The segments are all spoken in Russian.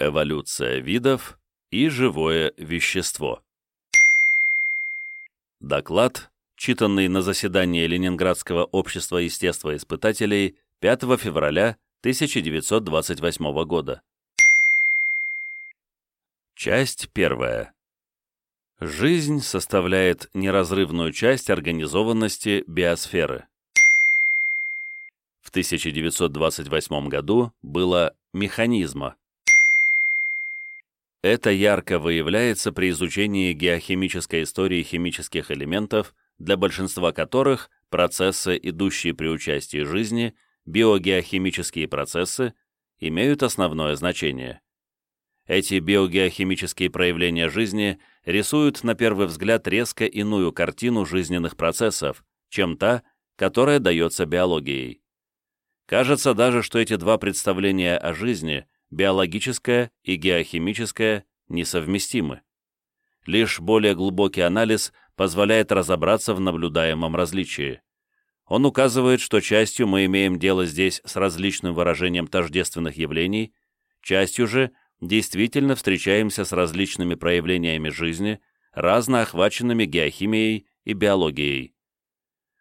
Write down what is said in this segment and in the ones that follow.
Эволюция видов и живое вещество. Доклад, читанный на заседании Ленинградского общества естествоиспытателей 5 февраля 1928 года. Часть первая. Жизнь составляет неразрывную часть организованности биосферы. В 1928 году было механизма. Это ярко выявляется при изучении геохимической истории химических элементов, для большинства которых процессы, идущие при участии жизни, биогеохимические процессы, имеют основное значение. Эти биогеохимические проявления жизни рисуют на первый взгляд резко иную картину жизненных процессов, чем та, которая дается биологией. Кажется даже, что эти два представления о жизни – биологическое и геохимическое несовместимы. Лишь более глубокий анализ позволяет разобраться в наблюдаемом различии. Он указывает, что частью мы имеем дело здесь с различным выражением тождественных явлений, частью же действительно встречаемся с различными проявлениями жизни, разно охваченными геохимией и биологией.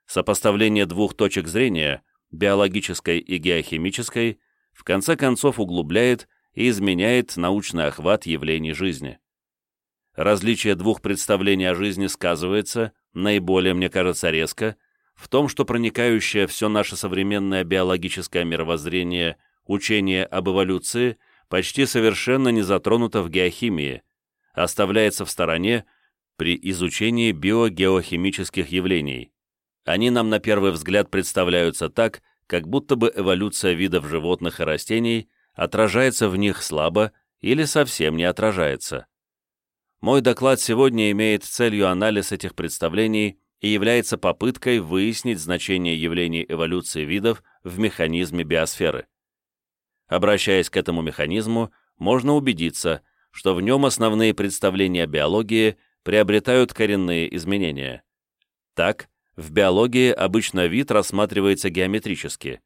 Сопоставление двух точек зрения, биологической и геохимической, в конце концов углубляет и изменяет научный охват явлений жизни. Различие двух представлений о жизни сказывается, наиболее, мне кажется, резко, в том, что проникающее все наше современное биологическое мировоззрение учение об эволюции почти совершенно не затронуто в геохимии, оставляется в стороне при изучении биогеохимических явлений. Они нам на первый взгляд представляются так, как будто бы эволюция видов животных и растений отражается в них слабо или совсем не отражается. Мой доклад сегодня имеет целью анализ этих представлений и является попыткой выяснить значение явлений эволюции видов в механизме биосферы. Обращаясь к этому механизму, можно убедиться, что в нем основные представления биологии приобретают коренные изменения. Так, в биологии обычно вид рассматривается геометрически.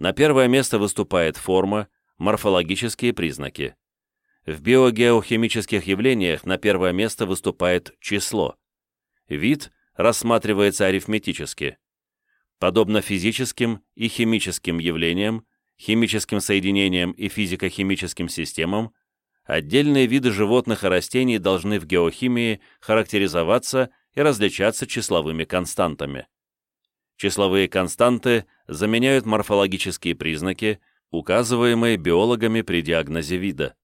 На первое место выступает форма, морфологические признаки. В биогеохимических явлениях на первое место выступает число. Вид рассматривается арифметически. Подобно физическим и химическим явлениям, химическим соединениям и физико-химическим системам, отдельные виды животных и растений должны в геохимии характеризоваться и различаться числовыми константами. Числовые константы заменяют морфологические признаки, указываемые биологами при диагнозе вида.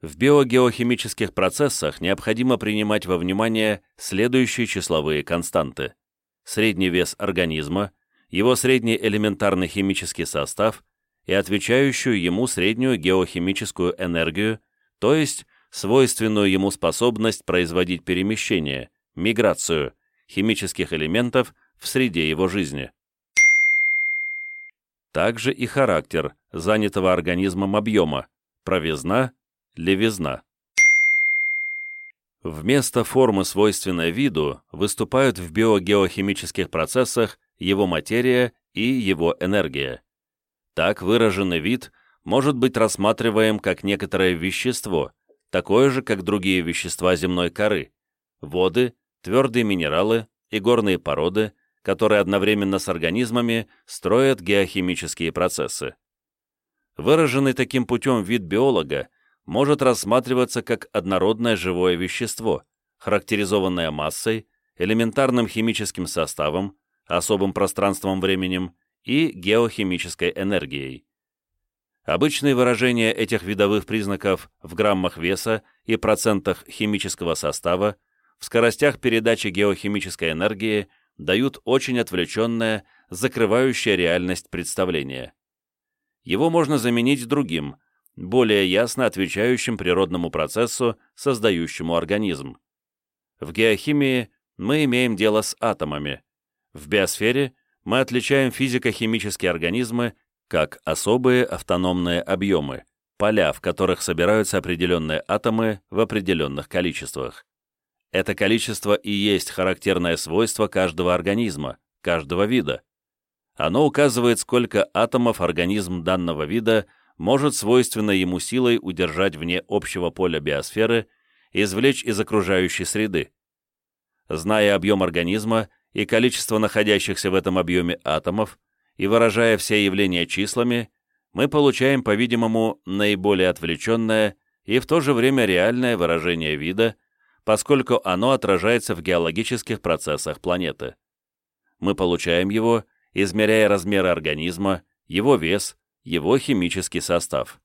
В биогеохимических процессах необходимо принимать во внимание следующие числовые константы. Средний вес организма, его средний элементарный химический состав и отвечающую ему среднюю геохимическую энергию, то есть свойственную ему способность производить перемещение, миграцию химических элементов в среде его жизни. Также и характер занятого организмом объема, провизна, левизна. Вместо формы, свойственной виду, выступают в биогеохимических процессах его материя и его энергия. Так выраженный вид может быть рассматриваем как некоторое вещество, такое же, как другие вещества земной коры, воды, твердые минералы и горные породы, которые одновременно с организмами строят геохимические процессы. Выраженный таким путем вид биолога может рассматриваться как однородное живое вещество, характеризованное массой, элементарным химическим составом, особым пространством-временем и геохимической энергией. Обычные выражения этих видовых признаков в граммах веса и процентах химического состава в скоростях передачи геохимической энергии дают очень отвлеченное, закрывающее реальность представление. Его можно заменить другим, более ясно отвечающим природному процессу, создающему организм. В геохимии мы имеем дело с атомами. В биосфере мы отличаем физико-химические организмы как особые автономные объемы, поля, в которых собираются определенные атомы в определенных количествах. Это количество и есть характерное свойство каждого организма, каждого вида. Оно указывает, сколько атомов организм данного вида может свойственной ему силой удержать вне общего поля биосферы, извлечь из окружающей среды. Зная объем организма и количество находящихся в этом объеме атомов, и выражая все явления числами, мы получаем, по-видимому, наиболее отвлеченное и в то же время реальное выражение вида, поскольку оно отражается в геологических процессах планеты. Мы получаем его, измеряя размеры организма, его вес, его химический состав.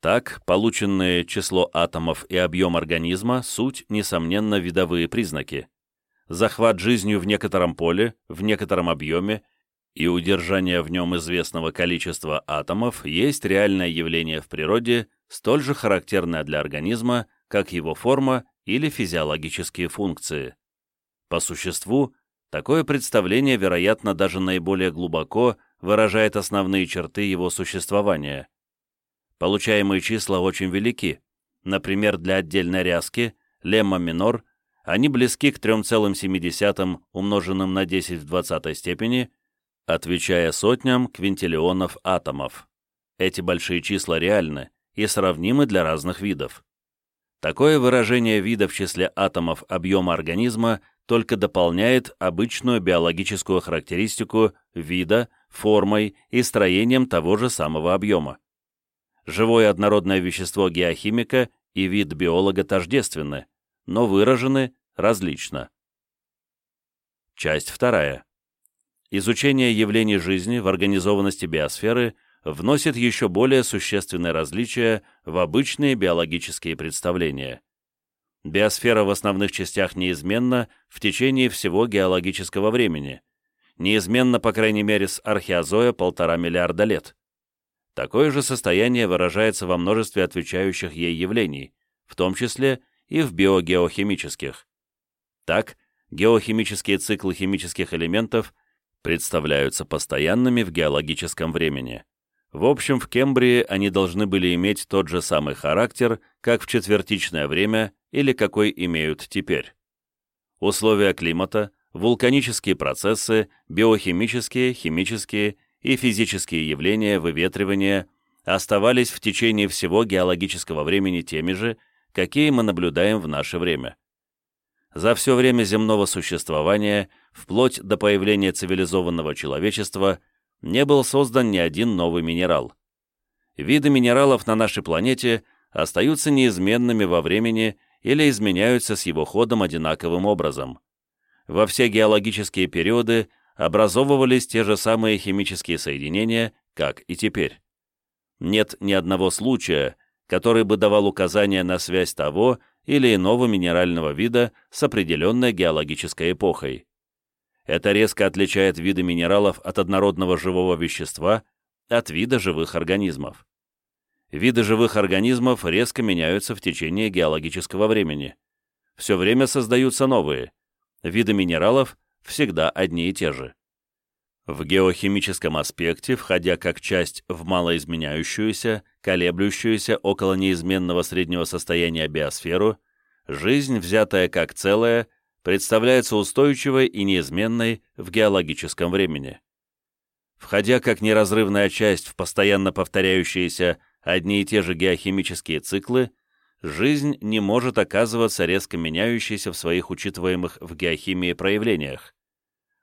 Так, полученное число атомов и объем организма – суть, несомненно, видовые признаки. Захват жизнью в некотором поле, в некотором объеме и удержание в нем известного количества атомов есть реальное явление в природе, столь же характерное для организма, как его форма или физиологические функции. По существу, такое представление, вероятно, даже наиболее глубоко выражает основные черты его существования. Получаемые числа очень велики. Например, для отдельной ряски, лемма минор, они близки к 3,7 умноженным на 10 в 20 степени – отвечая сотням квинтиллионов атомов. Эти большие числа реальны и сравнимы для разных видов. Такое выражение вида в числе атомов объема организма только дополняет обычную биологическую характеристику вида, формой и строением того же самого объема. Живое однородное вещество геохимика и вид биолога тождественны, но выражены различно. Часть вторая. Изучение явлений жизни в организованности биосферы вносит еще более существенное различие в обычные биологические представления. Биосфера в основных частях неизменна в течение всего геологического времени, неизменна, по крайней мере, с археозоя полтора миллиарда лет. Такое же состояние выражается во множестве отвечающих ей явлений, в том числе и в биогеохимических. Так, геохимические циклы химических элементов – представляются постоянными в геологическом времени. В общем, в Кембрии они должны были иметь тот же самый характер, как в четвертичное время или какой имеют теперь. Условия климата, вулканические процессы, биохимические, химические и физические явления выветривания оставались в течение всего геологического времени теми же, какие мы наблюдаем в наше время. За все время земного существования – вплоть до появления цивилизованного человечества, не был создан ни один новый минерал. Виды минералов на нашей планете остаются неизменными во времени или изменяются с его ходом одинаковым образом. Во все геологические периоды образовывались те же самые химические соединения, как и теперь. Нет ни одного случая, который бы давал указание на связь того или иного минерального вида с определенной геологической эпохой. Это резко отличает виды минералов от однородного живого вещества от вида живых организмов. Виды живых организмов резко меняются в течение геологического времени. Все время создаются новые. Виды минералов всегда одни и те же. В геохимическом аспекте, входя как часть в малоизменяющуюся, колеблющуюся около неизменного среднего состояния биосферу, жизнь, взятая как целое, представляется устойчивой и неизменной в геологическом времени. Входя как неразрывная часть в постоянно повторяющиеся одни и те же геохимические циклы, жизнь не может оказываться резко меняющейся в своих учитываемых в геохимии проявлениях.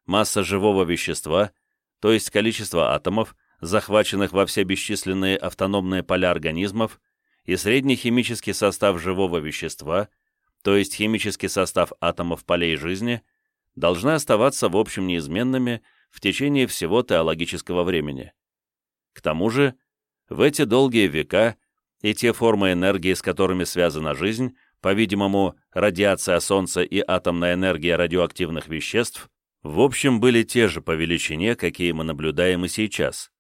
Масса живого вещества, то есть количество атомов, захваченных во все бесчисленные автономные поля организмов, и средний химический состав живого вещества – то есть химический состав атомов полей жизни, должны оставаться в общем неизменными в течение всего теологического времени. К тому же, в эти долгие века и те формы энергии, с которыми связана жизнь, по-видимому, радиация Солнца и атомная энергия радиоактивных веществ, в общем, были те же по величине, какие мы наблюдаем и сейчас.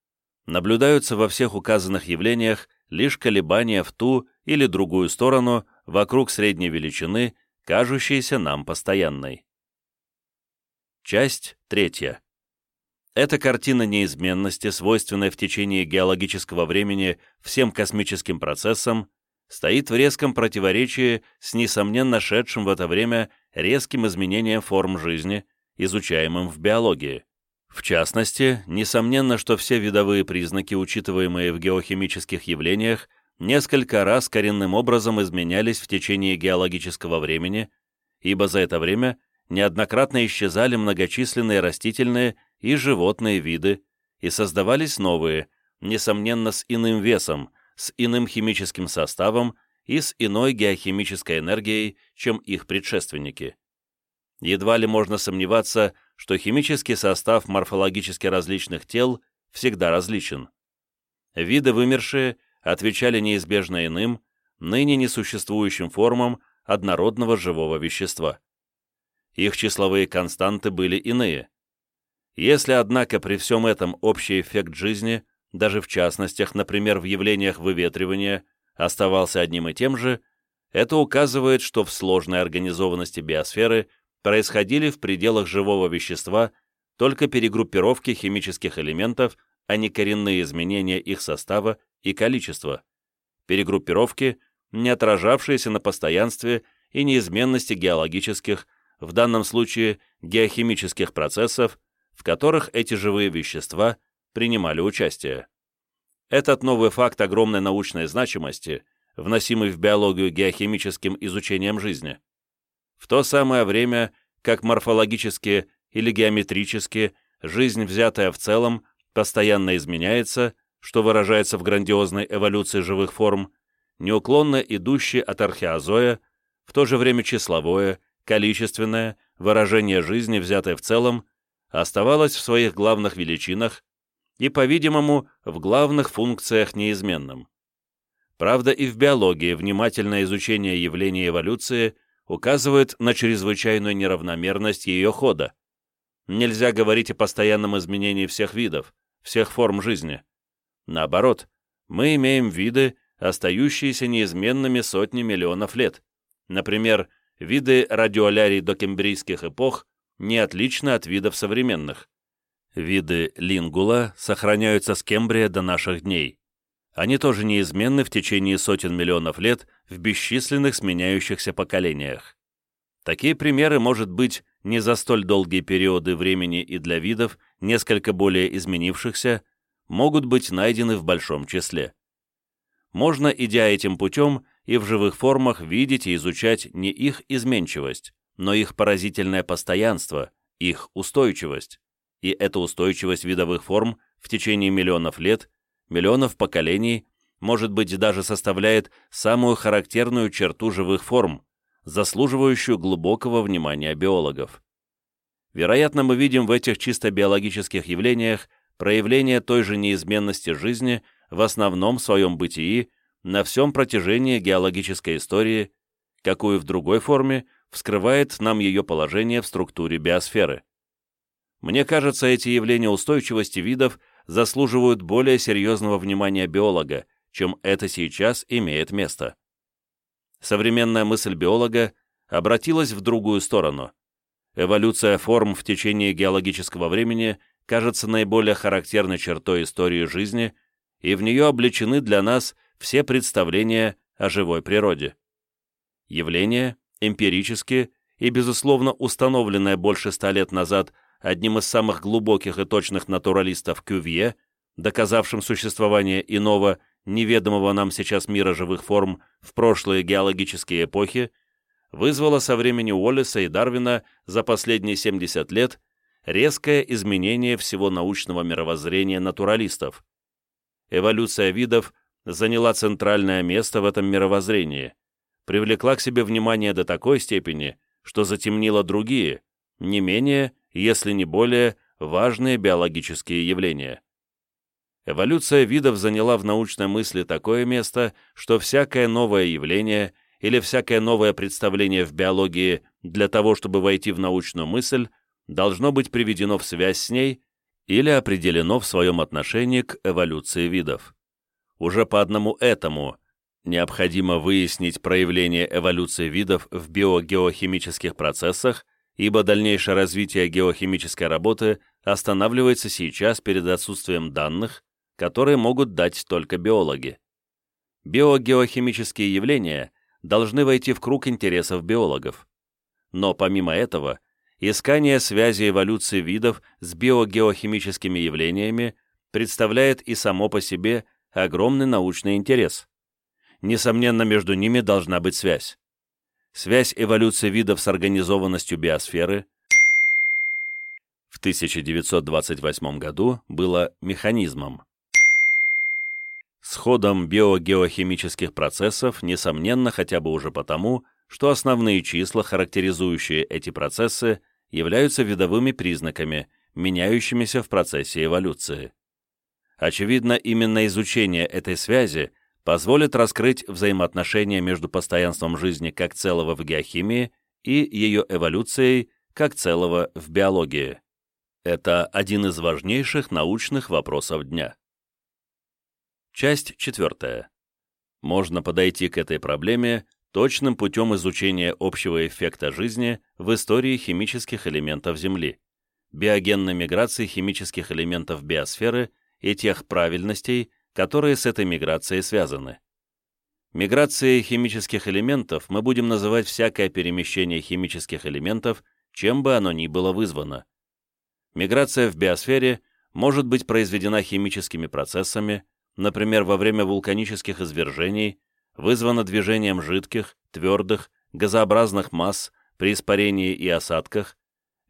Наблюдаются во всех указанных явлениях лишь колебания в ту или другую сторону вокруг средней величины, кажущейся нам постоянной. Часть третья. Эта картина неизменности, свойственная в течение геологического времени всем космическим процессам, стоит в резком противоречии с несомненно шедшим в это время резким изменением форм жизни, изучаемым в биологии. В частности, несомненно, что все видовые признаки, учитываемые в геохимических явлениях, несколько раз коренным образом изменялись в течение геологического времени, ибо за это время неоднократно исчезали многочисленные растительные и животные виды и создавались новые, несомненно, с иным весом, с иным химическим составом и с иной геохимической энергией, чем их предшественники. Едва ли можно сомневаться, что химический состав морфологически различных тел всегда различен. Виды вымершие отвечали неизбежно иным, ныне несуществующим формам однородного живого вещества. Их числовые константы были иные. Если, однако, при всем этом общий эффект жизни, даже в частностях, например, в явлениях выветривания, оставался одним и тем же, это указывает, что в сложной организованности биосферы происходили в пределах живого вещества только перегруппировки химических элементов, а не коренные изменения их состава и количества. Перегруппировки, не отражавшиеся на постоянстве и неизменности геологических, в данном случае геохимических процессов, в которых эти живые вещества принимали участие. Этот новый факт огромной научной значимости, вносимый в биологию геохимическим изучением жизни. В то самое время, как морфологически или геометрически жизнь, взятая в целом, постоянно изменяется, что выражается в грандиозной эволюции живых форм, неуклонно идущей от археозоя, в то же время числовое, количественное выражение жизни, взятое в целом, оставалось в своих главных величинах и, по-видимому, в главных функциях неизменным. Правда, и в биологии внимательное изучение явления эволюции указывает на чрезвычайную неравномерность ее хода. Нельзя говорить о постоянном изменении всех видов, всех форм жизни. Наоборот, мы имеем виды, остающиеся неизменными сотни миллионов лет. Например, виды радиолярий докембрийских эпох не отличны от видов современных. Виды лингула сохраняются с Кембрия до наших дней. Они тоже неизменны в течение сотен миллионов лет в бесчисленных сменяющихся поколениях. Такие примеры, может быть, не за столь долгие периоды времени и для видов, несколько более изменившихся, могут быть найдены в большом числе. Можно, идя этим путем, и в живых формах видеть и изучать не их изменчивость, но их поразительное постоянство, их устойчивость и эта устойчивость видовых форм в течение миллионов лет, миллионов поколений, может быть, даже составляет самую характерную черту живых форм, заслуживающую глубокого внимания биологов. Вероятно, мы видим в этих чисто биологических явлениях проявление той же неизменности жизни в основном своем бытии на всем протяжении геологической истории, какую в другой форме вскрывает нам ее положение в структуре биосферы. Мне кажется, эти явления устойчивости видов заслуживают более серьезного внимания биолога, чем это сейчас имеет место. Современная мысль биолога обратилась в другую сторону. Эволюция форм в течение геологического времени кажется наиболее характерной чертой истории жизни, и в нее облечены для нас все представления о живой природе. Явление, эмпирически и, безусловно, установленное больше ста лет назад одним из самых глубоких и точных натуралистов Кювье, доказавшим существование иного, неведомого нам сейчас мира живых форм в прошлые геологические эпохи, вызвало со времени Уоллеса и Дарвина за последние 70 лет резкое изменение всего научного мировоззрения натуралистов. Эволюция видов заняла центральное место в этом мировоззрении, привлекла к себе внимание до такой степени, что затемнила другие, не менее если не более, важные биологические явления. Эволюция видов заняла в научной мысли такое место, что всякое новое явление или всякое новое представление в биологии для того, чтобы войти в научную мысль, должно быть приведено в связь с ней или определено в своем отношении к эволюции видов. Уже по одному этому необходимо выяснить проявление эволюции видов в биогеохимических процессах ибо дальнейшее развитие геохимической работы останавливается сейчас перед отсутствием данных, которые могут дать только биологи. Биогеохимические явления должны войти в круг интересов биологов. Но помимо этого, искание связи эволюции видов с биогеохимическими явлениями представляет и само по себе огромный научный интерес. Несомненно, между ними должна быть связь. Связь эволюции видов с организованностью биосферы в 1928 году было механизмом. С ходом биогеохимических процессов, несомненно, хотя бы уже потому, что основные числа, характеризующие эти процессы, являются видовыми признаками, меняющимися в процессе эволюции. Очевидно, именно изучение этой связи позволит раскрыть взаимоотношения между постоянством жизни как целого в геохимии и ее эволюцией как целого в биологии. Это один из важнейших научных вопросов дня. Часть четвертая. Можно подойти к этой проблеме точным путем изучения общего эффекта жизни в истории химических элементов Земли, биогенной миграции химических элементов биосферы и тех правильностей, которые с этой миграцией связаны. Миграцией химических элементов мы будем называть всякое перемещение химических элементов, чем бы оно ни было вызвано. Миграция в биосфере может быть произведена химическими процессами, например, во время вулканических извержений, вызвана движением жидких, твердых, газообразных масс при испарении и осадках,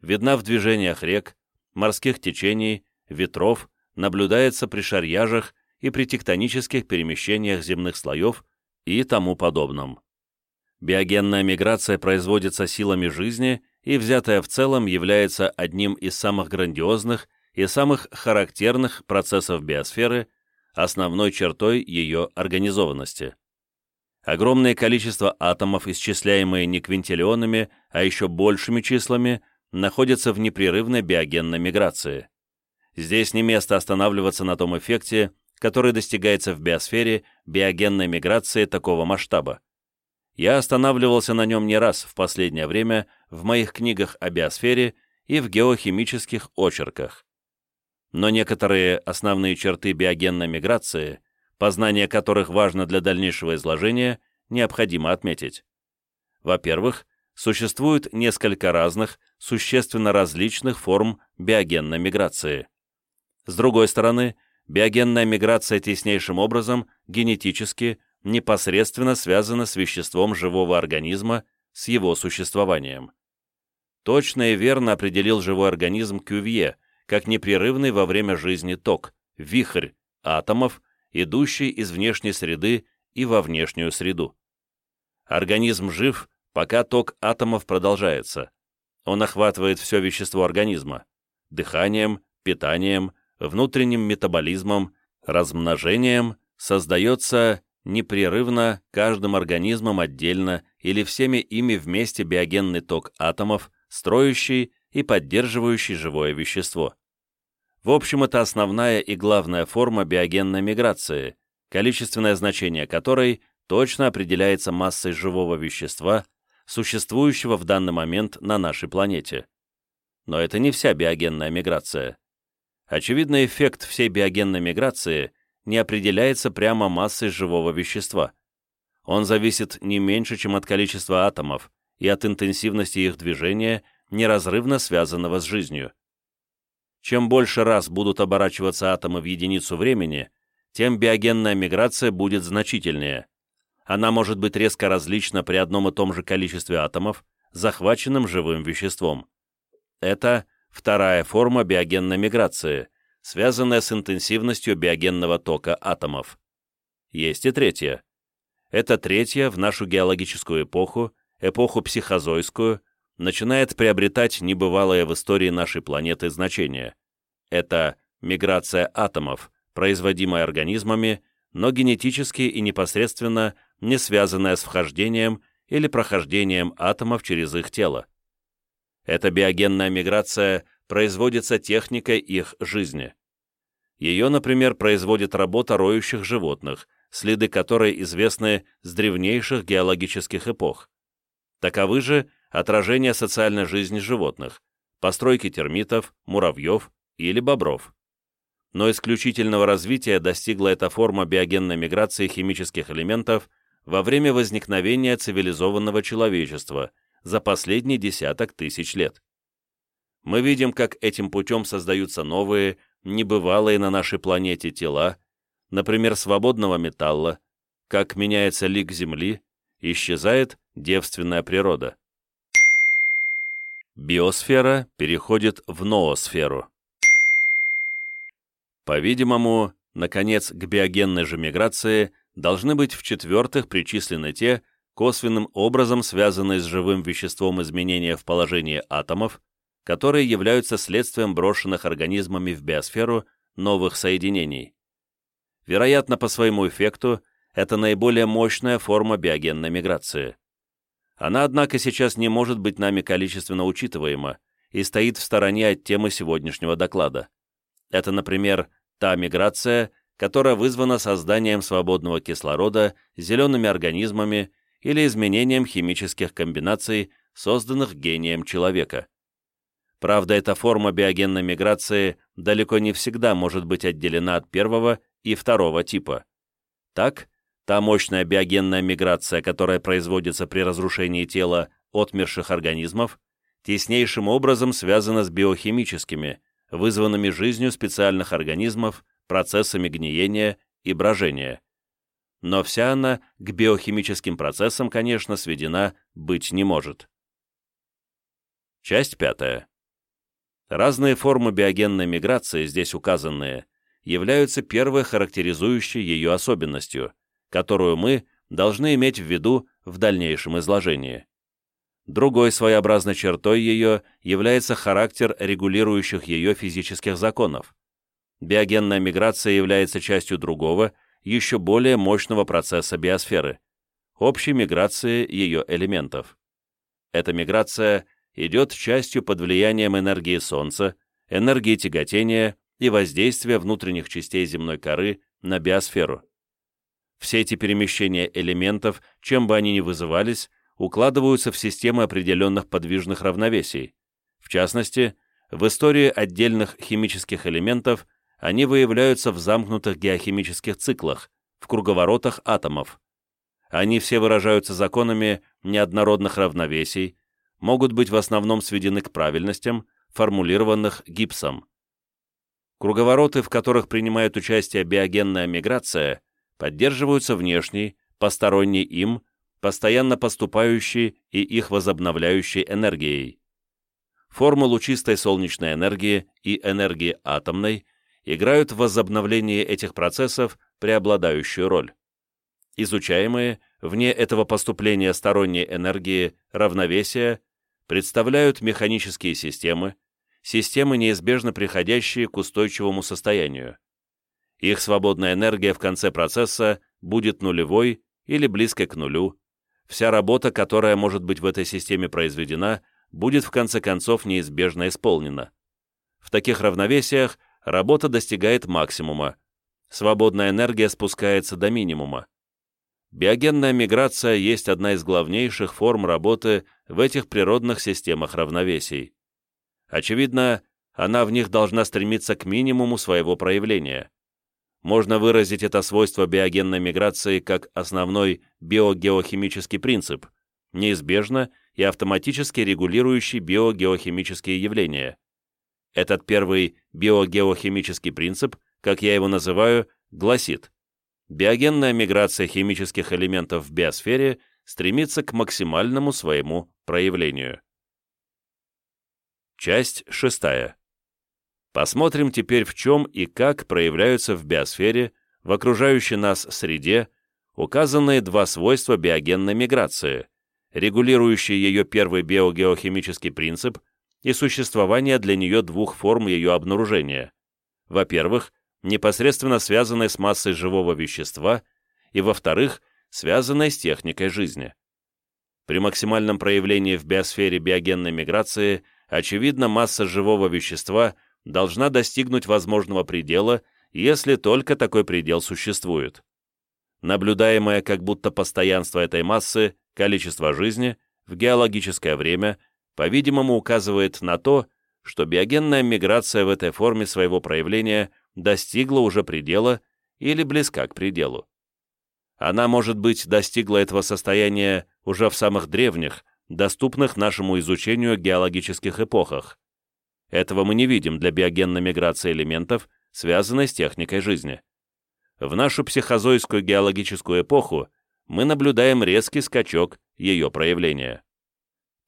видна в движениях рек, морских течений, ветров, наблюдается при шарьяжах и при тектонических перемещениях земных слоев и тому подобном. Биогенная миграция производится силами жизни и, взятая в целом, является одним из самых грандиозных и самых характерных процессов биосферы, основной чертой ее организованности. Огромное количество атомов, исчисляемые не квинтиллионами, а еще большими числами, находятся в непрерывной биогенной миграции. Здесь не место останавливаться на том эффекте, который достигается в биосфере биогенной миграции такого масштаба. Я останавливался на нем не раз в последнее время в моих книгах о биосфере и в геохимических очерках. Но некоторые основные черты биогенной миграции познание которых важно для дальнейшего изложения, необходимо отметить. Во-первых, существует несколько разных, существенно различных форм биогенной миграции. С другой стороны, биогенная миграция теснейшим образом генетически непосредственно связана с веществом живого организма, с его существованием. Точно и верно определил живой организм Кювье как непрерывный во время жизни ток, вихрь атомов, идущий из внешней среды и во внешнюю среду. Организм жив, пока ток атомов продолжается. Он охватывает все вещество организма – дыханием, питанием, внутренним метаболизмом, размножением, создается непрерывно каждым организмом отдельно или всеми ими вместе биогенный ток атомов, строящий и поддерживающий живое вещество. В общем, это основная и главная форма биогенной миграции, количественное значение которой точно определяется массой живого вещества, существующего в данный момент на нашей планете. Но это не вся биогенная миграция. Очевидно, эффект всей биогенной миграции не определяется прямо массой живого вещества. Он зависит не меньше, чем от количества атомов и от интенсивности их движения, неразрывно связанного с жизнью. Чем больше раз будут оборачиваться атомы в единицу времени, тем биогенная миграция будет значительнее. Она может быть резко различна при одном и том же количестве атомов, захваченным живым веществом. Это вторая форма биогенной миграции, связанная с интенсивностью биогенного тока атомов. Есть и третья. Это третья в нашу геологическую эпоху, эпоху психозойскую, начинает приобретать небывалое в истории нашей планеты значение. Это миграция атомов, производимая организмами, но генетически и непосредственно не связанная с вхождением или прохождением атомов через их тело. Эта биогенная миграция производится техникой их жизни. Ее, например, производит работа роющих животных, следы которой известны с древнейших геологических эпох. Таковы же отражение социальной жизни животных, постройки термитов, муравьев или бобров. Но исключительного развития достигла эта форма биогенной миграции химических элементов во время возникновения цивилизованного человечества за последний десяток тысяч лет. Мы видим, как этим путем создаются новые, небывалые на нашей планете тела, например, свободного металла, как меняется лик Земли, исчезает девственная природа. Биосфера переходит в ноосферу. По-видимому, наконец, к биогенной же миграции должны быть в-четвертых причислены те, косвенным образом связанные с живым веществом изменения в положении атомов, которые являются следствием брошенных организмами в биосферу новых соединений. Вероятно, по своему эффекту, это наиболее мощная форма биогенной миграции. Она, однако, сейчас не может быть нами количественно учитываема и стоит в стороне от темы сегодняшнего доклада. Это, например, та миграция, которая вызвана созданием свободного кислорода зелеными организмами или изменением химических комбинаций, созданных гением человека. Правда, эта форма биогенной миграции далеко не всегда может быть отделена от первого и второго типа. Так, та мощная биогенная миграция, которая производится при разрушении тела отмерших организмов, теснейшим образом связана с биохимическими, вызванными жизнью специальных организмов, процессами гниения и брожения. Но вся она к биохимическим процессам, конечно, сведена быть не может. Часть пятая. Разные формы биогенной миграции, здесь указанные, являются первой характеризующей ее особенностью, которую мы должны иметь в виду в дальнейшем изложении. Другой своеобразной чертой ее является характер регулирующих ее физических законов. Биогенная миграция является частью другого, еще более мощного процесса биосферы – общей миграции ее элементов. Эта миграция идет частью под влиянием энергии Солнца, энергии тяготения и воздействия внутренних частей земной коры на биосферу. Все эти перемещения элементов, чем бы они ни вызывались, укладываются в системы определенных подвижных равновесий. В частности, в истории отдельных химических элементов они выявляются в замкнутых геохимических циклах, в круговоротах атомов. Они все выражаются законами неоднородных равновесий, могут быть в основном сведены к правильностям, формулированных гипсом. Круговороты, в которых принимает участие биогенная миграция, поддерживаются внешней, посторонней им, постоянно поступающей и их возобновляющей энергией. Формулу чистой солнечной энергии и энергии атомной играют в возобновлении этих процессов преобладающую роль. Изучаемые, вне этого поступления сторонней энергии, равновесия, представляют механические системы, системы, неизбежно приходящие к устойчивому состоянию. Их свободная энергия в конце процесса будет нулевой или близкой к нулю. Вся работа, которая может быть в этой системе произведена, будет в конце концов неизбежно исполнена. В таких равновесиях работа достигает максимума, свободная энергия спускается до минимума. Биогенная миграция есть одна из главнейших форм работы в этих природных системах равновесий. Очевидно, она в них должна стремиться к минимуму своего проявления. Можно выразить это свойство биогенной миграции как основной биогеохимический принцип, неизбежно и автоматически регулирующий биогеохимические явления. Этот первый биогеохимический принцип, как я его называю, гласит – биогенная миграция химических элементов в биосфере стремится к максимальному своему проявлению. Часть шестая. Посмотрим теперь, в чем и как проявляются в биосфере, в окружающей нас среде, указанные два свойства биогенной миграции, регулирующие ее первый биогеохимический принцип и существование для нее двух форм ее обнаружения. Во-первых, непосредственно связанной с массой живого вещества, и, во-вторых, связанной с техникой жизни. При максимальном проявлении в биосфере биогенной миграции, очевидно, масса живого вещества должна достигнуть возможного предела, если только такой предел существует. Наблюдаемое как будто постоянство этой массы, количество жизни, в геологическое время, по-видимому, указывает на то, что биогенная миграция в этой форме своего проявления – достигла уже предела или близка к пределу. Она, может быть, достигла этого состояния уже в самых древних, доступных нашему изучению геологических эпохах. Этого мы не видим для биогенной миграции элементов, связанной с техникой жизни. В нашу психозойскую геологическую эпоху мы наблюдаем резкий скачок ее проявления.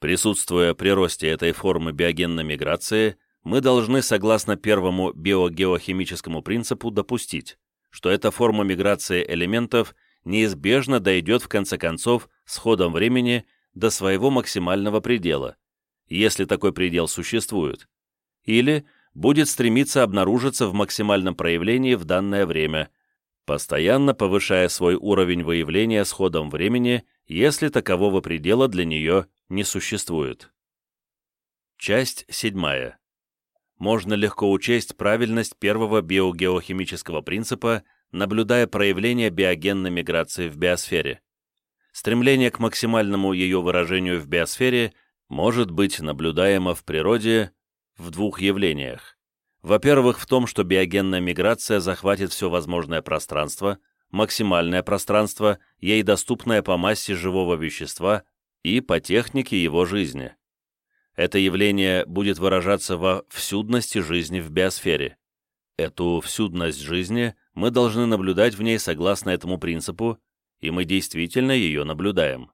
Присутствуя при росте этой формы биогенной миграции, мы должны, согласно первому биогеохимическому принципу, допустить, что эта форма миграции элементов неизбежно дойдет в конце концов с ходом времени до своего максимального предела, если такой предел существует, или будет стремиться обнаружиться в максимальном проявлении в данное время, постоянно повышая свой уровень выявления с ходом времени, если такового предела для нее не существует. Часть седьмая. Можно легко учесть правильность первого биогеохимического принципа, наблюдая проявление биогенной миграции в биосфере. Стремление к максимальному ее выражению в биосфере может быть наблюдаемо в природе в двух явлениях. Во-первых, в том, что биогенная миграция захватит все возможное пространство, максимальное пространство, ей доступное по массе живого вещества и по технике его жизни. Это явление будет выражаться во всюдности жизни в биосфере. Эту всюдность жизни мы должны наблюдать в ней согласно этому принципу, и мы действительно ее наблюдаем.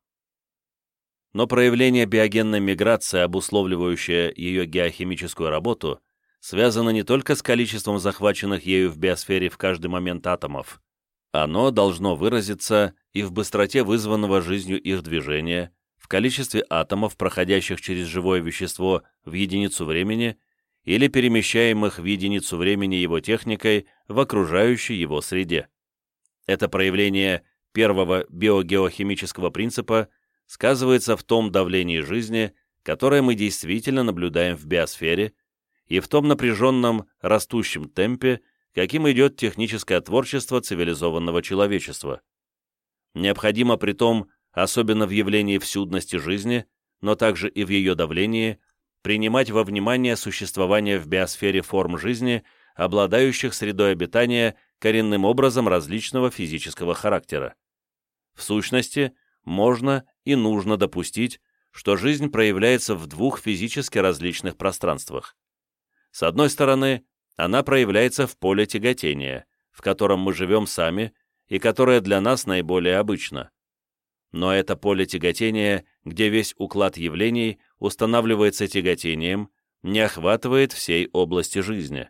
Но проявление биогенной миграции, обусловливающее ее геохимическую работу – связано не только с количеством захваченных ею в биосфере в каждый момент атомов. Оно должно выразиться и в быстроте вызванного жизнью их движения, в количестве атомов, проходящих через живое вещество в единицу времени или перемещаемых в единицу времени его техникой в окружающей его среде. Это проявление первого биогеохимического принципа сказывается в том давлении жизни, которое мы действительно наблюдаем в биосфере, и в том напряженном, растущем темпе, каким идет техническое творчество цивилизованного человечества. Необходимо при том, особенно в явлении всюдности жизни, но также и в ее давлении, принимать во внимание существование в биосфере форм жизни, обладающих средой обитания коренным образом различного физического характера. В сущности, можно и нужно допустить, что жизнь проявляется в двух физически различных пространствах. С одной стороны, она проявляется в поле тяготения, в котором мы живем сами и которое для нас наиболее обычно. Но это поле тяготения, где весь уклад явлений устанавливается тяготением, не охватывает всей области жизни.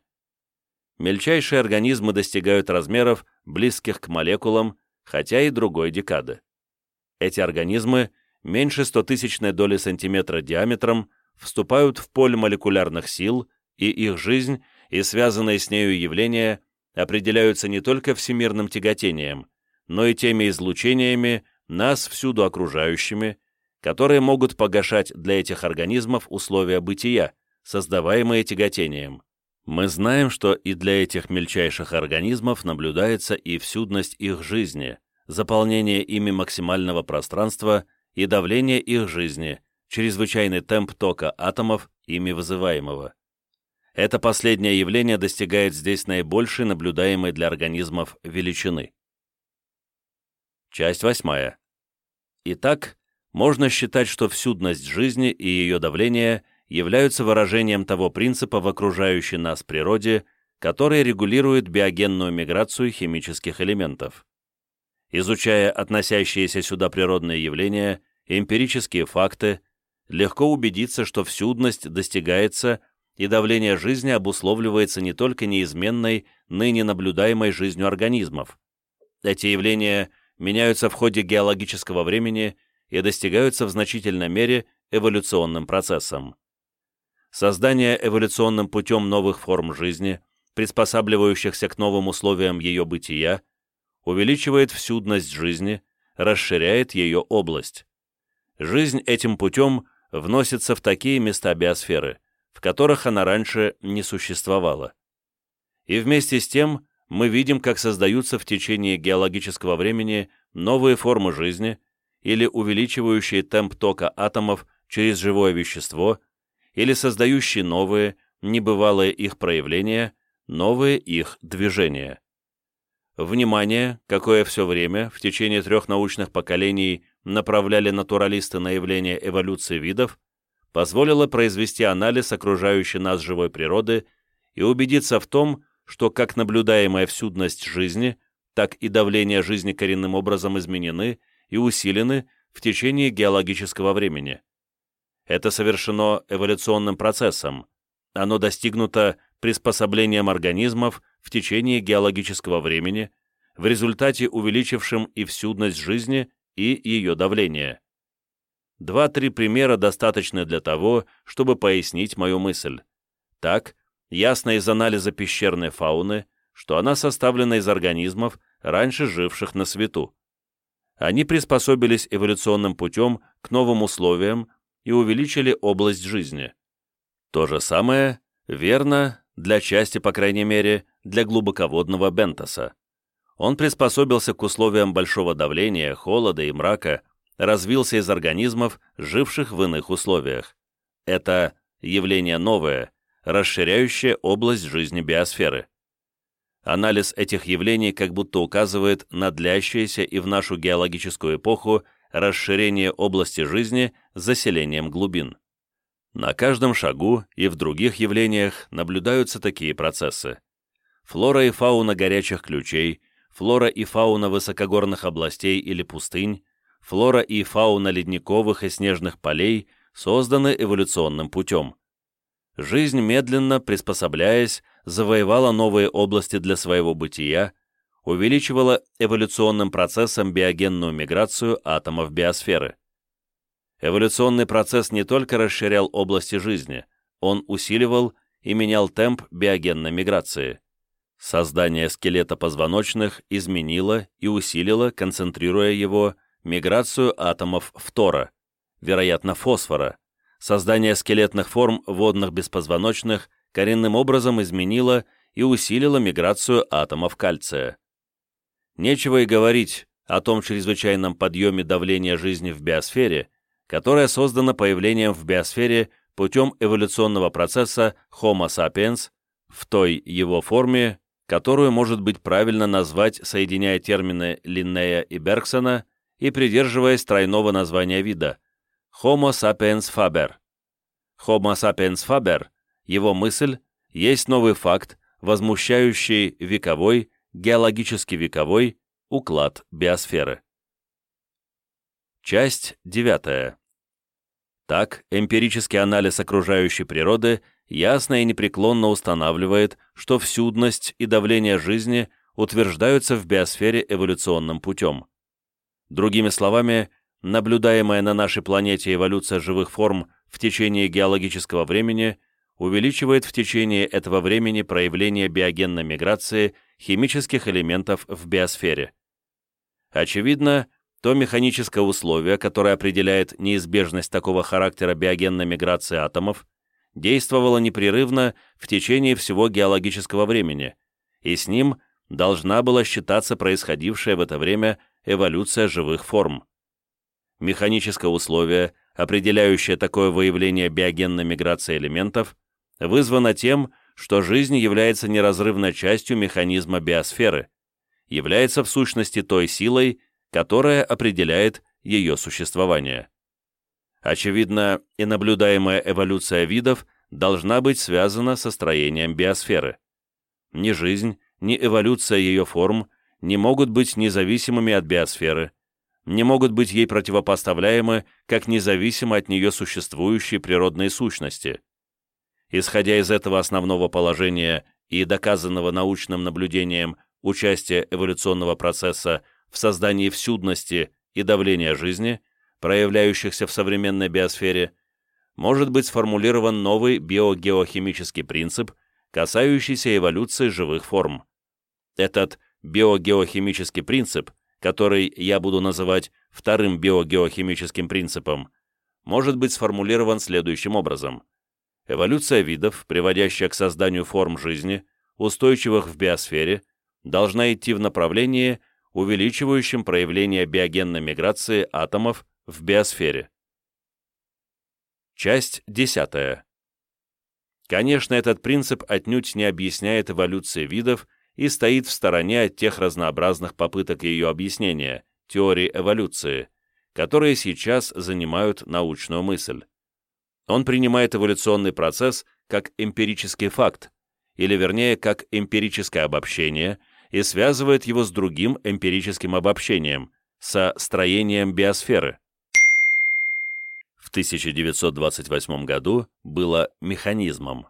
Мельчайшие организмы достигают размеров, близких к молекулам, хотя и другой декады. Эти организмы, меньше стотысячной доли сантиметра диаметром, вступают в поле молекулярных сил – и их жизнь и связанные с нею явления определяются не только всемирным тяготением, но и теми излучениями, нас всюду окружающими, которые могут погашать для этих организмов условия бытия, создаваемые тяготением. Мы знаем, что и для этих мельчайших организмов наблюдается и всюдность их жизни, заполнение ими максимального пространства и давление их жизни, чрезвычайный темп тока атомов, ими вызываемого. Это последнее явление достигает здесь наибольшей наблюдаемой для организмов величины. Часть восьмая. Итак, можно считать, что всюдность жизни и ее давление являются выражением того принципа в окружающей нас природе, который регулирует биогенную миграцию химических элементов. Изучая относящиеся сюда природные явления, эмпирические факты, легко убедиться, что всюдность достигается – и давление жизни обусловливается не только неизменной, ныне наблюдаемой жизнью организмов. Эти явления меняются в ходе геологического времени и достигаются в значительной мере эволюционным процессом. Создание эволюционным путем новых форм жизни, приспосабливающихся к новым условиям ее бытия, увеличивает всюдность жизни, расширяет ее область. Жизнь этим путем вносится в такие места биосферы – в которых она раньше не существовала. И вместе с тем мы видим, как создаются в течение геологического времени новые формы жизни или увеличивающие темп тока атомов через живое вещество, или создающие новые, небывалые их проявления, новые их движения. Внимание, какое все время, в течение трех научных поколений, направляли натуралисты на явление эволюции видов, позволило произвести анализ окружающей нас живой природы и убедиться в том, что как наблюдаемая всюдность жизни, так и давление жизни коренным образом изменены и усилены в течение геологического времени. Это совершено эволюционным процессом. Оно достигнуто приспособлением организмов в течение геологического времени, в результате увеличившим и всюдность жизни, и ее давление. Два-три примера достаточны для того, чтобы пояснить мою мысль. Так, ясно из анализа пещерной фауны, что она составлена из организмов, раньше живших на свету. Они приспособились эволюционным путем к новым условиям и увеличили область жизни. То же самое верно для части, по крайней мере, для глубоководного бентоса. Он приспособился к условиям большого давления, холода и мрака, развился из организмов, живших в иных условиях. Это явление новое, расширяющее область жизни биосферы. Анализ этих явлений как будто указывает на длящееся и в нашу геологическую эпоху расширение области жизни заселением глубин. На каждом шагу и в других явлениях наблюдаются такие процессы. Флора и фауна горячих ключей, флора и фауна высокогорных областей или пустынь, флора и фауна ледниковых и снежных полей созданы эволюционным путем. Жизнь, медленно приспособляясь, завоевала новые области для своего бытия, увеличивала эволюционным процессом биогенную миграцию атомов биосферы. Эволюционный процесс не только расширял области жизни, он усиливал и менял темп биогенной миграции. Создание скелета позвоночных изменило и усилило, концентрируя его, миграцию атомов фтора, вероятно фосфора. Создание скелетных форм водных беспозвоночных коренным образом изменило и усилило миграцию атомов кальция. Нечего и говорить о том чрезвычайном подъеме давления жизни в биосфере, которое создано появлением в биосфере путем эволюционного процесса Homo sapiens в той его форме, которую может быть правильно назвать, соединяя термины Линнея и Бергсона и придерживаясь тройного названия вида Homo sapiens faber. Homo sapiens faber, его мысль, есть новый факт, возмущающий вековой, геологически вековой уклад биосферы. Часть 9. Так, эмпирический анализ окружающей природы ясно и непреклонно устанавливает, что всюдность и давление жизни утверждаются в биосфере эволюционным путем. Другими словами, наблюдаемая на нашей планете эволюция живых форм в течение геологического времени увеличивает в течение этого времени проявление биогенной миграции химических элементов в биосфере. Очевидно, то механическое условие, которое определяет неизбежность такого характера биогенной миграции атомов, действовало непрерывно в течение всего геологического времени, и с ним должна была считаться происходившая в это время эволюция живых форм. Механическое условие, определяющее такое выявление биогенной миграции элементов, вызвано тем, что жизнь является неразрывной частью механизма биосферы, является в сущности той силой, которая определяет ее существование. Очевидно, и наблюдаемая эволюция видов должна быть связана со строением биосферы. Ни жизнь, ни эволюция ее форм не могут быть независимыми от биосферы, не могут быть ей противопоставляемы как независимо от нее существующие природные сущности. Исходя из этого основного положения и доказанного научным наблюдением участия эволюционного процесса в создании всюдности и давления жизни, проявляющихся в современной биосфере, может быть сформулирован новый биогеохимический принцип, касающийся эволюции живых форм. Этот биогеохимический принцип, который я буду называть вторым биогеохимическим принципом, может быть сформулирован следующим образом. Эволюция видов, приводящая к созданию форм жизни, устойчивых в биосфере, должна идти в направлении, увеличивающем проявление биогенной миграции атомов в биосфере. Часть 10. Конечно, этот принцип отнюдь не объясняет эволюции видов и стоит в стороне от тех разнообразных попыток ее объяснения, теории эволюции, которые сейчас занимают научную мысль. Он принимает эволюционный процесс как эмпирический факт, или вернее, как эмпирическое обобщение, и связывает его с другим эмпирическим обобщением, со строением биосферы. В 1928 году было механизмом.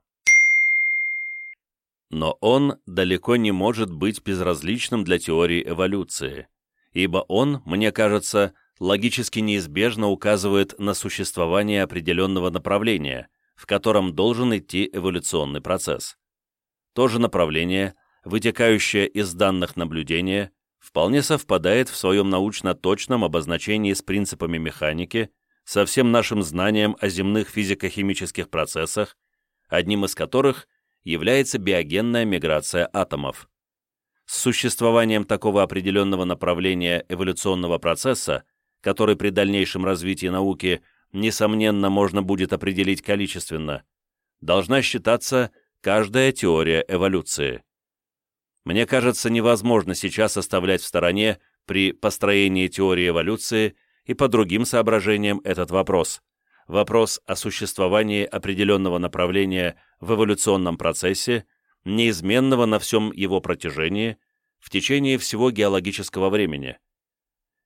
Но он далеко не может быть безразличным для теории эволюции, ибо он, мне кажется, логически неизбежно указывает на существование определенного направления, в котором должен идти эволюционный процесс. То же направление, вытекающее из данных наблюдения, вполне совпадает в своем научно-точном обозначении с принципами механики, со всем нашим знанием о земных физико-химических процессах, одним из которых является биогенная миграция атомов. С существованием такого определенного направления эволюционного процесса который при дальнейшем развитии науки, несомненно, можно будет определить количественно, должна считаться каждая теория эволюции. Мне кажется, невозможно сейчас оставлять в стороне при построении теории эволюции и по другим соображениям этот вопрос. Вопрос о существовании определенного направления в эволюционном процессе, неизменного на всем его протяжении, в течение всего геологического времени.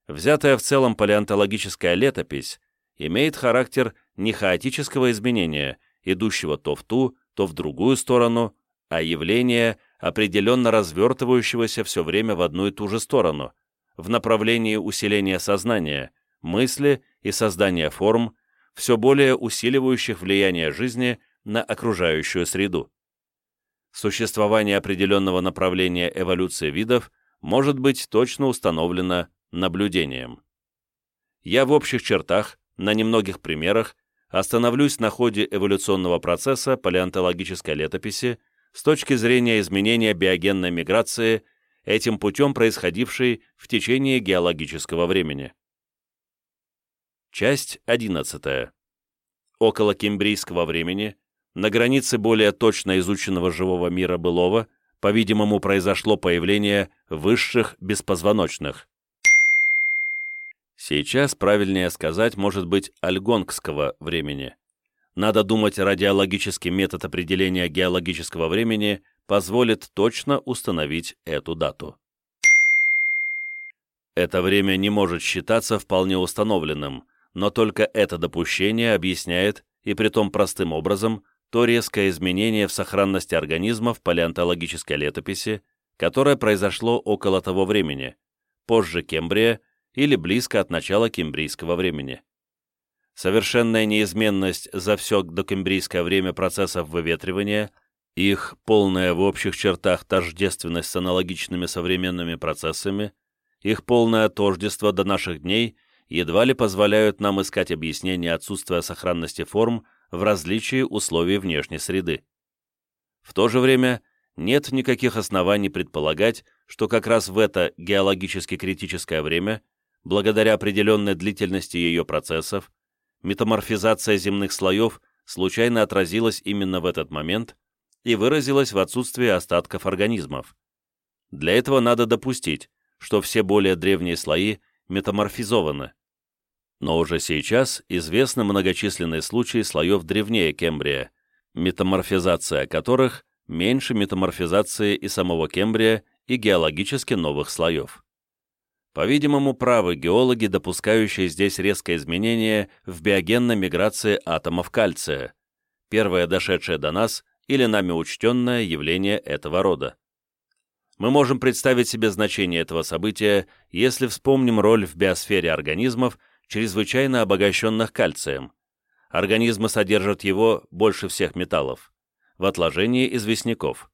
Взятая в целом палеонтологическая летопись имеет характер не хаотического изменения, идущего то в ту, то в другую сторону, а явления, определенно развертывающегося все время в одну и ту же сторону, в направлении усиления сознания, мысли и создания форм, все более усиливающих влияние жизни на окружающую среду. Существование определенного направления эволюции видов может быть точно установлено наблюдением. Я в общих чертах, на немногих примерах, остановлюсь на ходе эволюционного процесса палеонтологической летописи с точки зрения изменения биогенной миграции этим путем происходившей в течение геологического времени. Часть 11. Около кембрийского времени, на границе более точно изученного живого мира былого, по-видимому, произошло появление высших беспозвоночных. Сейчас правильнее сказать, может быть, альгонгского времени. Надо думать, радиологический метод определения геологического времени позволит точно установить эту дату. Это время не может считаться вполне установленным, но только это допущение объясняет, и притом простым образом, то резкое изменение в сохранности организма в палеонтологической летописи, которое произошло около того времени, позже Кембрия или близко от начала кембрийского времени. Совершенная неизменность за все докембрийское время процессов выветривания, их полная в общих чертах тождественность с аналогичными современными процессами, их полное тождество до наших дней едва ли позволяют нам искать объяснение отсутствия сохранности форм в различии условий внешней среды. В то же время нет никаких оснований предполагать, что как раз в это геологически критическое время благодаря определенной длительности ее процессов, метаморфизация земных слоев случайно отразилась именно в этот момент и выразилась в отсутствии остатков организмов. Для этого надо допустить, что все более древние слои метаморфизованы. Но уже сейчас известны многочисленные случаи слоев древнее Кембрия, метаморфизация которых меньше метаморфизации и самого Кембрия и геологически новых слоев. По-видимому, правы геологи, допускающие здесь резкое изменение в биогенной миграции атомов кальция, первое дошедшее до нас или нами учтенное явление этого рода. Мы можем представить себе значение этого события, если вспомним роль в биосфере организмов, чрезвычайно обогащенных кальцием. Организмы содержат его больше всех металлов, в отложении известняков.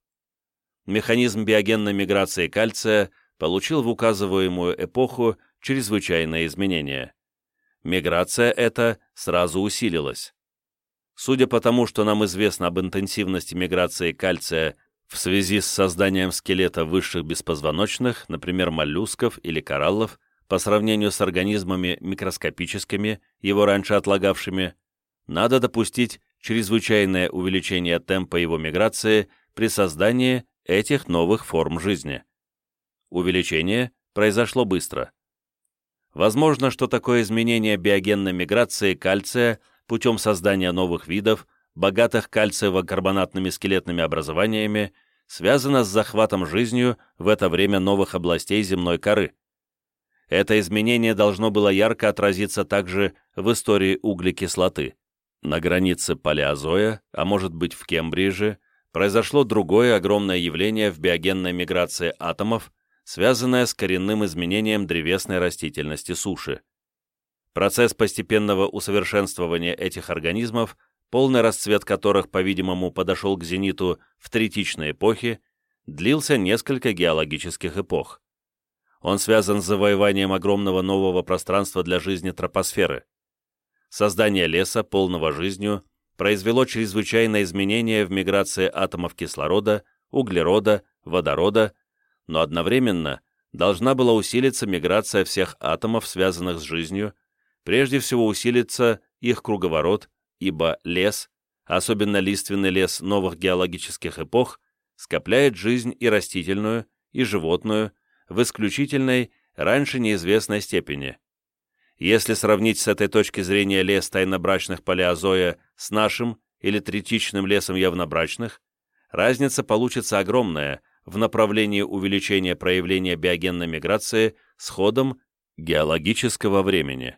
Механизм биогенной миграции кальция – получил в указываемую эпоху чрезвычайное изменение. Миграция эта сразу усилилась. Судя по тому, что нам известно об интенсивности миграции кальция в связи с созданием скелета высших беспозвоночных, например, моллюсков или кораллов, по сравнению с организмами микроскопическими, его раньше отлагавшими, надо допустить чрезвычайное увеличение темпа его миграции при создании этих новых форм жизни. Увеличение произошло быстро. Возможно, что такое изменение биогенной миграции кальция путем создания новых видов, богатых кальциево-карбонатными скелетными образованиями, связано с захватом жизнью в это время новых областей земной коры. Это изменение должно было ярко отразиться также в истории углекислоты. На границе Палеозоя, а может быть в Кембридже, произошло другое огромное явление в биогенной миграции атомов, связанное с коренным изменением древесной растительности суши. Процесс постепенного усовершенствования этих организмов, полный расцвет которых, по-видимому, подошел к зениту в третичной эпохе, длился несколько геологических эпох. Он связан с завоеванием огромного нового пространства для жизни тропосферы. Создание леса, полного жизнью, произвело чрезвычайное изменение в миграции атомов кислорода, углерода, водорода, но одновременно должна была усилиться миграция всех атомов, связанных с жизнью, прежде всего усилится их круговорот, ибо лес, особенно лиственный лес новых геологических эпох, скопляет жизнь и растительную, и животную в исключительной, раньше неизвестной степени. Если сравнить с этой точки зрения лес тайнобрачных палеозоя с нашим или третичным лесом явнобрачных, разница получится огромная в направлении увеличения проявления биогенной миграции с ходом геологического времени.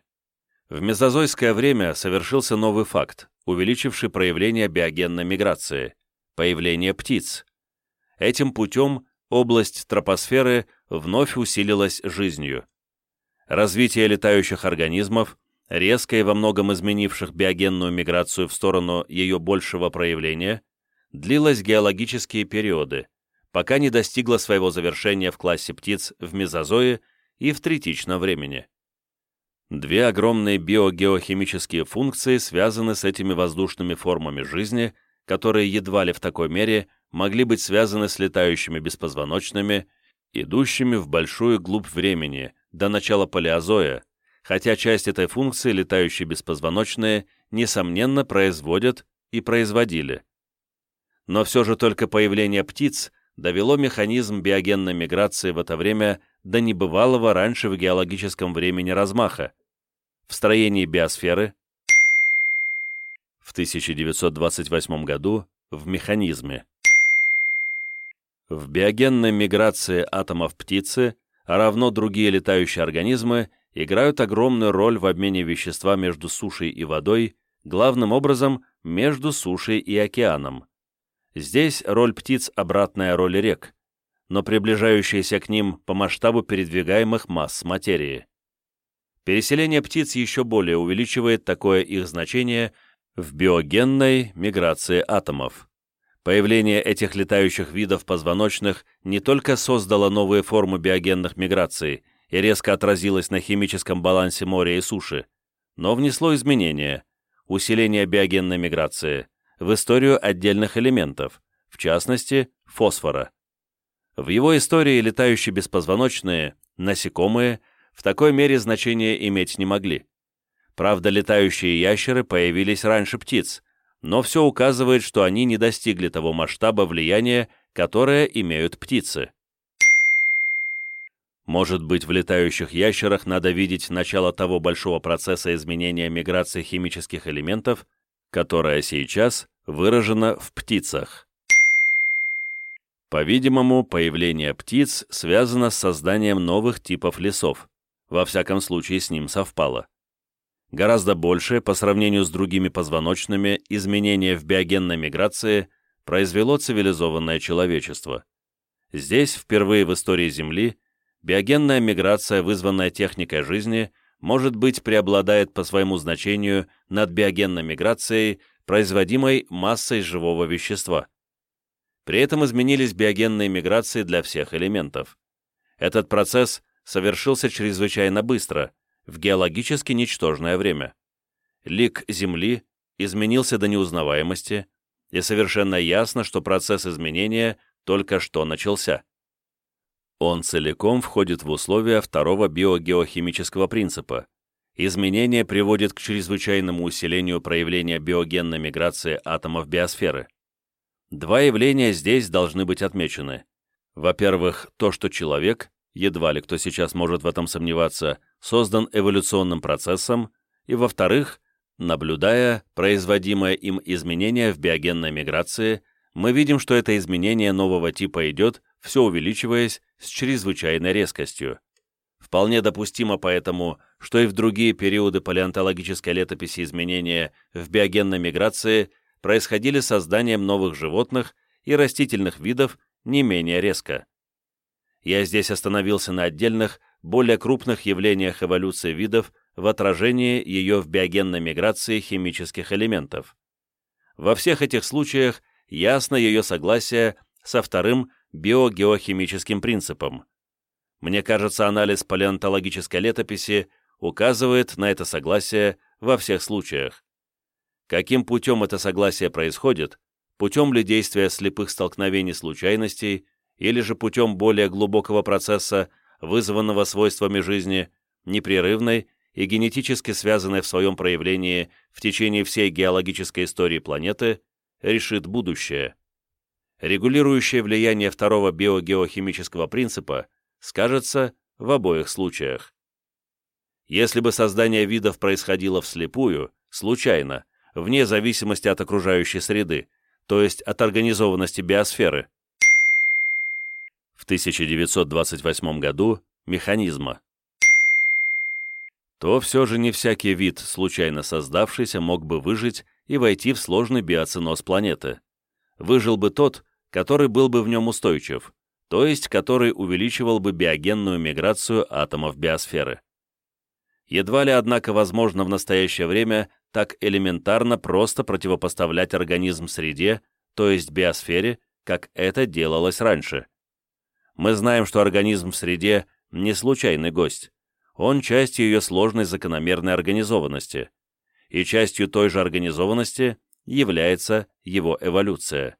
В мезозойское время совершился новый факт, увеличивший проявление биогенной миграции – появление птиц. Этим путем область тропосферы вновь усилилась жизнью. Развитие летающих организмов, резко и во многом изменивших биогенную миграцию в сторону ее большего проявления, длилось геологические периоды, пока не достигло своего завершения в классе птиц в мезозое и в третичном времени. Две огромные биогеохимические функции связаны с этими воздушными формами жизни, которые едва ли в такой мере могли быть связаны с летающими беспозвоночными, идущими в большую глубь времени, до начала палеозоя, хотя часть этой функции летающие беспозвоночные, несомненно, производят и производили. Но все же только появление птиц довело механизм биогенной миграции в это время до небывалого раньше в геологическом времени размаха. В строении биосферы в 1928 году в механизме. В биогенной миграции атомов птицы, а равно другие летающие организмы, играют огромную роль в обмене вещества между сушей и водой, главным образом между сушей и океаном. Здесь роль птиц обратная роли рек, но приближающаяся к ним по масштабу передвигаемых масс материи. Переселение птиц еще более увеличивает такое их значение в биогенной миграции атомов. Появление этих летающих видов позвоночных не только создало новые формы биогенных миграций и резко отразилось на химическом балансе моря и суши, но внесло изменения, усиление биогенной миграции, в историю отдельных элементов, в частности, фосфора. В его истории летающие беспозвоночные, насекомые, в такой мере значения иметь не могли. Правда, летающие ящеры появились раньше птиц, но все указывает, что они не достигли того масштаба влияния, которое имеют птицы. Может быть, в летающих ящерах надо видеть начало того большого процесса изменения миграции химических элементов, которое сейчас выражено в птицах. По-видимому, появление птиц связано с созданием новых типов лесов. Во всяком случае, с ним совпало. Гораздо больше, по сравнению с другими позвоночными, изменения в биогенной миграции произвело цивилизованное человечество. Здесь, впервые в истории Земли, биогенная миграция, вызванная техникой жизни, может быть, преобладает по своему значению над биогенной миграцией, производимой массой живого вещества. При этом изменились биогенные миграции для всех элементов. Этот процесс совершился чрезвычайно быстро, в геологически ничтожное время. Лик Земли изменился до неузнаваемости, и совершенно ясно, что процесс изменения только что начался. Он целиком входит в условия второго биогеохимического принципа. Изменение приводит к чрезвычайному усилению проявления биогенной миграции атомов биосферы. Два явления здесь должны быть отмечены. Во-первых, то, что человек, едва ли кто сейчас может в этом сомневаться, создан эволюционным процессом, и, во-вторых, Наблюдая производимое им изменение в биогенной миграции, мы видим, что это изменение нового типа идет, все увеличиваясь с чрезвычайной резкостью. Вполне допустимо поэтому, что и в другие периоды палеонтологической летописи изменения в биогенной миграции происходили созданием новых животных и растительных видов не менее резко. Я здесь остановился на отдельных, более крупных явлениях эволюции видов в отражении ее в биогенной миграции химических элементов. Во всех этих случаях ясно ее согласие со вторым биогеохимическим принципом. Мне кажется, анализ палеонтологической летописи указывает на это согласие во всех случаях. Каким путем это согласие происходит, путем ли действия слепых столкновений случайностей или же путем более глубокого процесса, вызванного свойствами жизни, непрерывной и генетически связанной в своем проявлении в течение всей геологической истории планеты, решит будущее. Регулирующее влияние второго биогеохимического принципа скажется в обоих случаях. Если бы создание видов происходило вслепую, случайно, вне зависимости от окружающей среды, то есть от организованности биосферы, в 1928 году механизма, то все же не всякий вид, случайно создавшийся, мог бы выжить и войти в сложный биоценоз планеты. Выжил бы тот, который был бы в нем устойчив, то есть который увеличивал бы биогенную миграцию атомов биосферы. Едва ли, однако, возможно в настоящее время так элементарно просто противопоставлять организм среде, то есть биосфере, как это делалось раньше. Мы знаем, что организм в среде не случайный гость. Он часть ее сложной закономерной организованности. И частью той же организованности является его эволюция.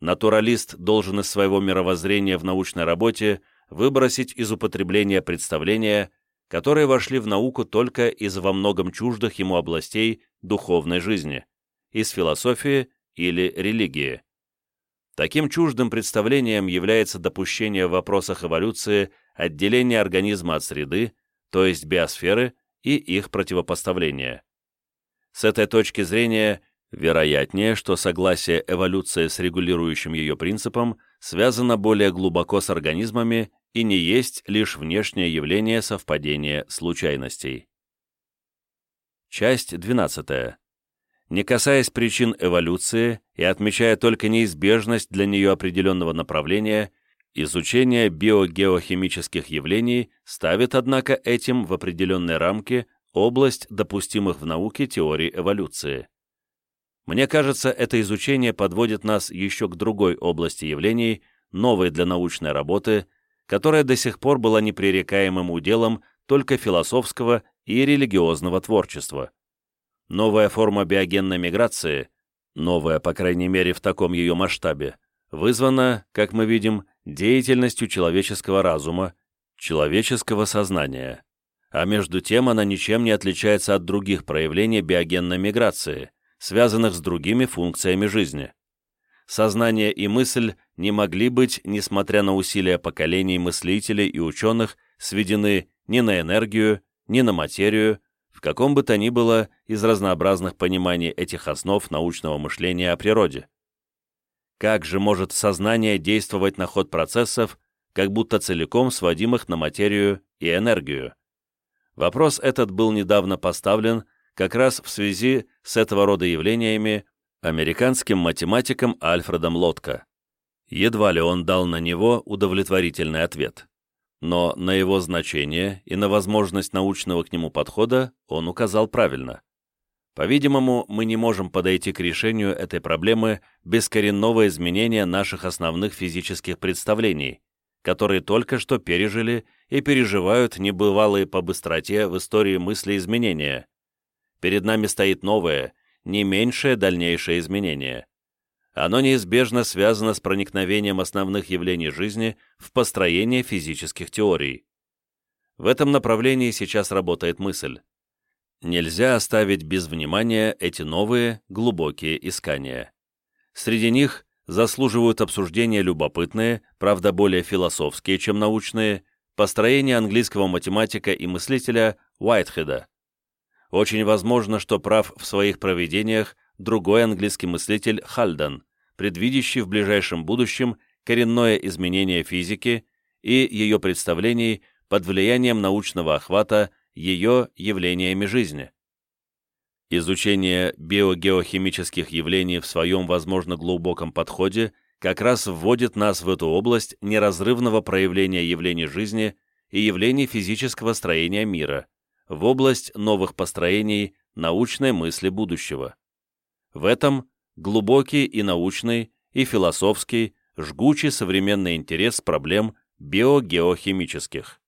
Натуралист должен из своего мировоззрения в научной работе выбросить из употребления представления, которые вошли в науку только из во многом чуждых ему областей духовной жизни, из философии или религии. Таким чуждым представлением является допущение в вопросах эволюции отделения организма от среды, то есть биосферы, и их противопоставления. С этой точки зрения Вероятнее, что согласие эволюции с регулирующим ее принципом связано более глубоко с организмами и не есть лишь внешнее явление совпадения случайностей. Часть 12. Не касаясь причин эволюции и отмечая только неизбежность для нее определенного направления, изучение биогеохимических явлений ставит, однако, этим в определенные рамки область допустимых в науке теорий эволюции. Мне кажется, это изучение подводит нас еще к другой области явлений, новой для научной работы, которая до сих пор была непререкаемым уделом только философского и религиозного творчества. Новая форма биогенной миграции, новая, по крайней мере, в таком ее масштабе, вызвана, как мы видим, деятельностью человеческого разума, человеческого сознания. А между тем она ничем не отличается от других проявлений биогенной миграции – связанных с другими функциями жизни. Сознание и мысль не могли быть, несмотря на усилия поколений мыслителей и ученых, сведены ни на энергию, ни на материю, в каком бы то ни было из разнообразных пониманий этих основ научного мышления о природе. Как же может сознание действовать на ход процессов, как будто целиком сводимых на материю и энергию? Вопрос этот был недавно поставлен как раз в связи с этого рода явлениями американским математиком Альфредом Лотко. Едва ли он дал на него удовлетворительный ответ. Но на его значение и на возможность научного к нему подхода он указал правильно. По-видимому, мы не можем подойти к решению этой проблемы без коренного изменения наших основных физических представлений, которые только что пережили и переживают небывалые по быстроте в истории мысли изменения, перед нами стоит новое, не меньшее дальнейшее изменение. Оно неизбежно связано с проникновением основных явлений жизни в построение физических теорий. В этом направлении сейчас работает мысль. Нельзя оставить без внимания эти новые, глубокие искания. Среди них заслуживают обсуждения любопытные, правда более философские, чем научные, построения английского математика и мыслителя Уайтхеда. Очень возможно, что прав в своих проведениях другой английский мыслитель Хальден, предвидящий в ближайшем будущем коренное изменение физики и ее представлений под влиянием научного охвата ее явлениями жизни. Изучение биогеохимических явлений в своем, возможно, глубоком подходе как раз вводит нас в эту область неразрывного проявления явлений жизни и явлений физического строения мира, в область новых построений научной мысли будущего. В этом глубокий и научный, и философский, жгучий современный интерес проблем биогеохимических.